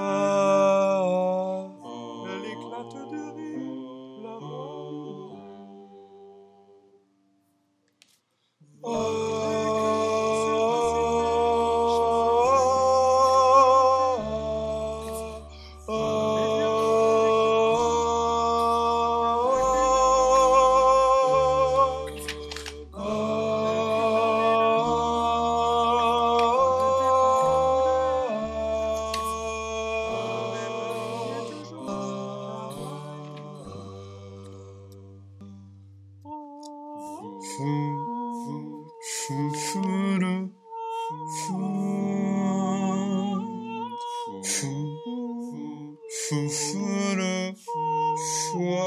far. Fufura Fua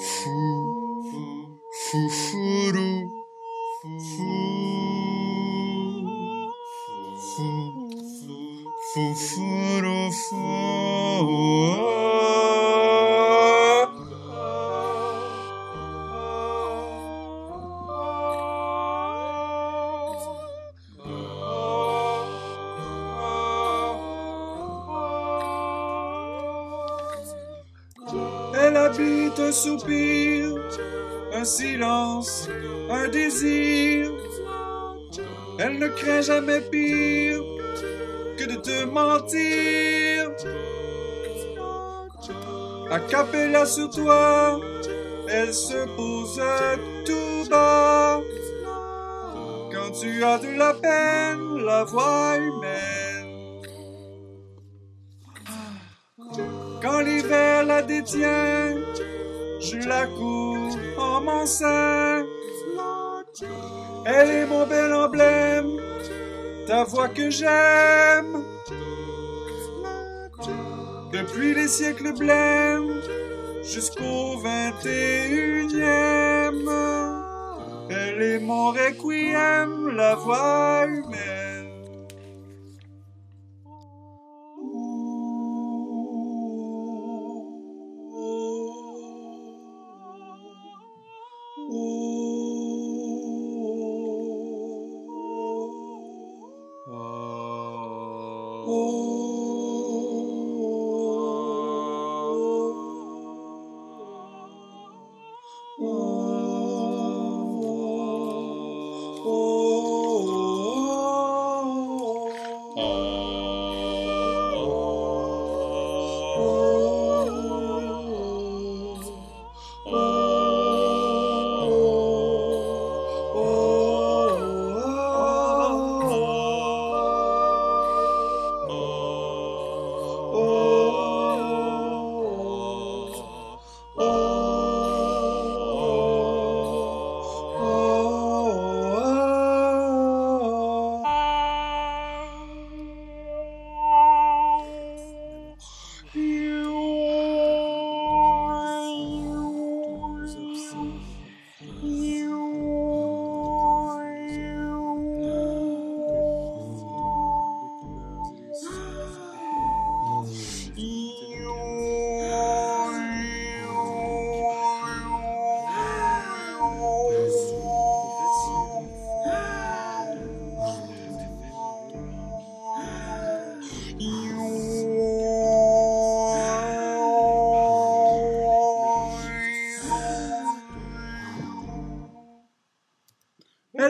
Fu Fufuru Fu Fu Fufuru un soupir, un silence, un désir. Elle ne craint jamais pire que de te mentir. A capella sur toi, elle se pose tout bas. Quand tu as de la peine, la voix humaine. Quand l'hiver la détient, je la cours en mon sein. Elle est mon bel emblème, ta voix que j'aime. Depuis les siècles blêmes jusqu'au vingt et unième, elle est mon requiem, la voix humaine. Oh.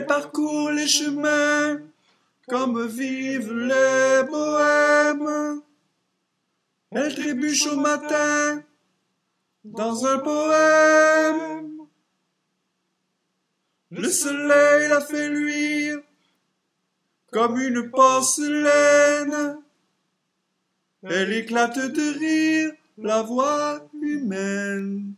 Parcourt les chemins comme vivent les bohèmes. Elle trébuche au matin dans un poème. Le soleil la fait luire comme une porcelaine. Elle éclate de rire la voix humaine.